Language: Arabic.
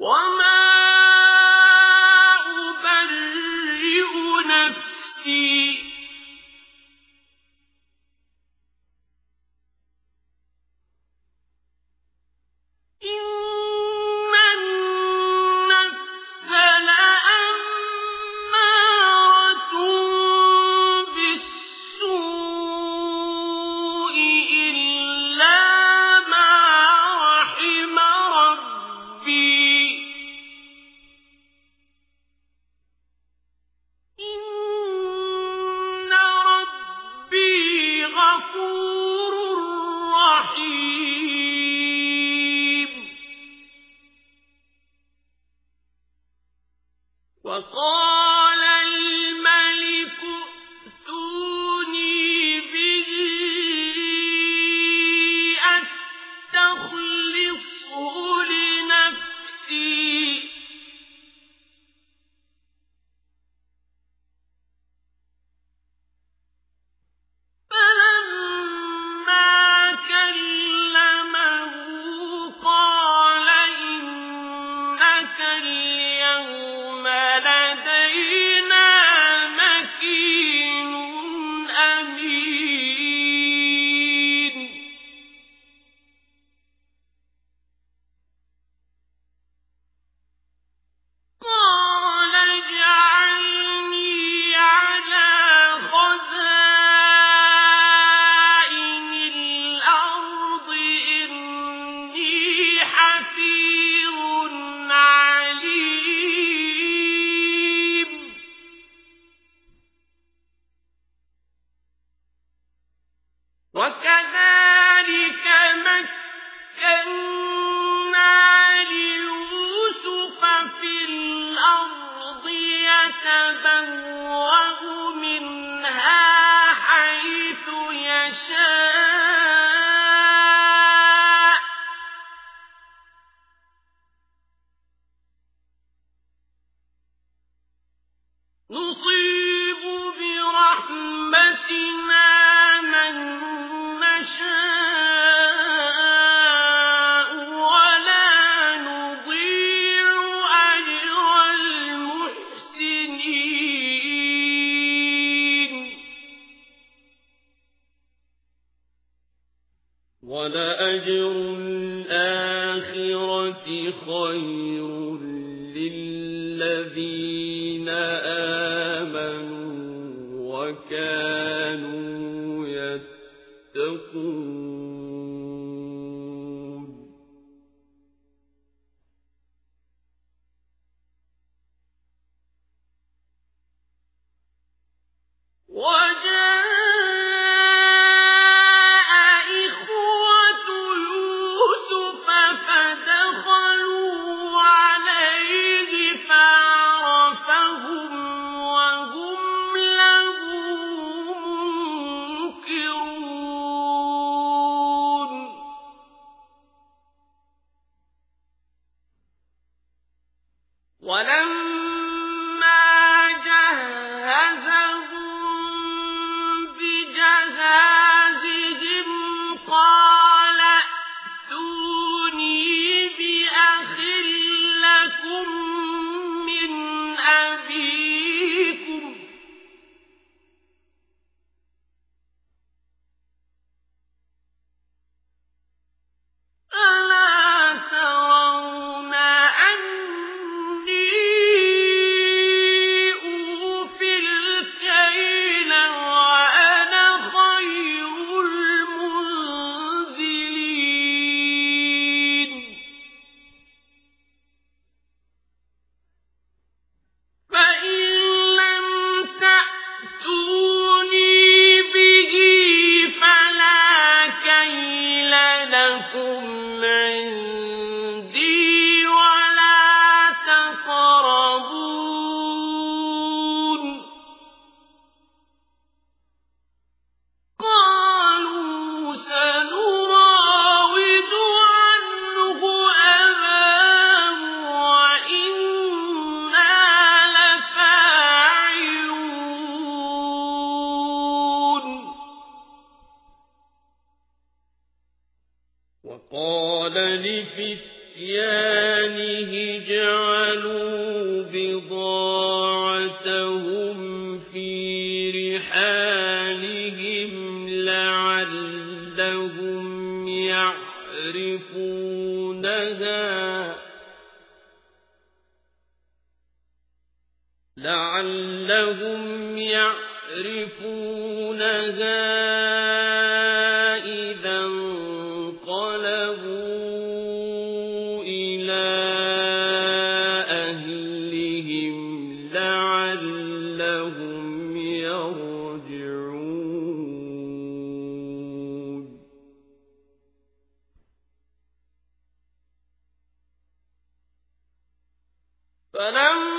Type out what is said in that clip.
Wow! إنك يشاء ولأجر الآخرة خير للذين آمنوا وكانوا لفتيانه جعلوا بضاعتهم في رحالهم لعلهم يعرفونها لعلهم يعرفونها فلما